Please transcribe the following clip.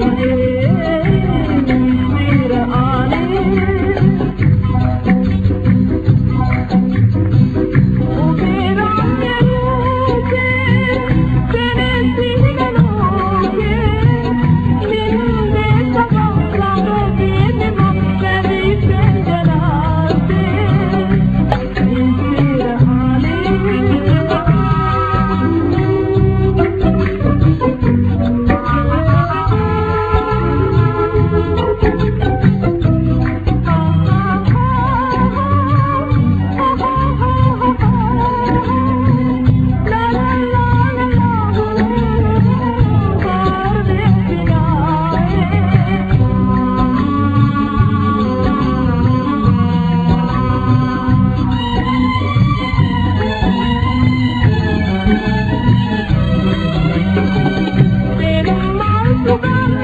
Hare Go round